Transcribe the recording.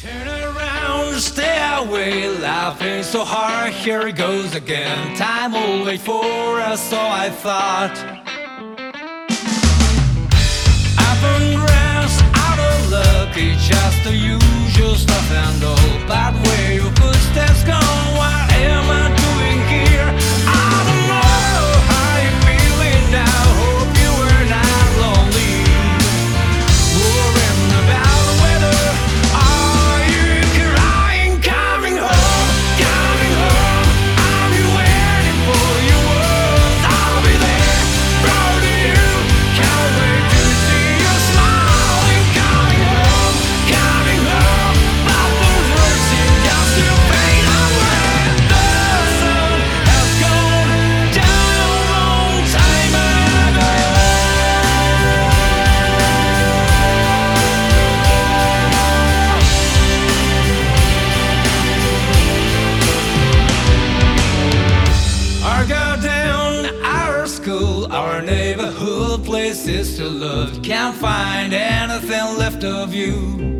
Turn around, stay away, laughing so hard. Here it goes again. Time will wait for us, so I thought. Up and grass, out of luck, it's just the usual stuff and all. Our neighborhood places to love. Can't find anything left of you.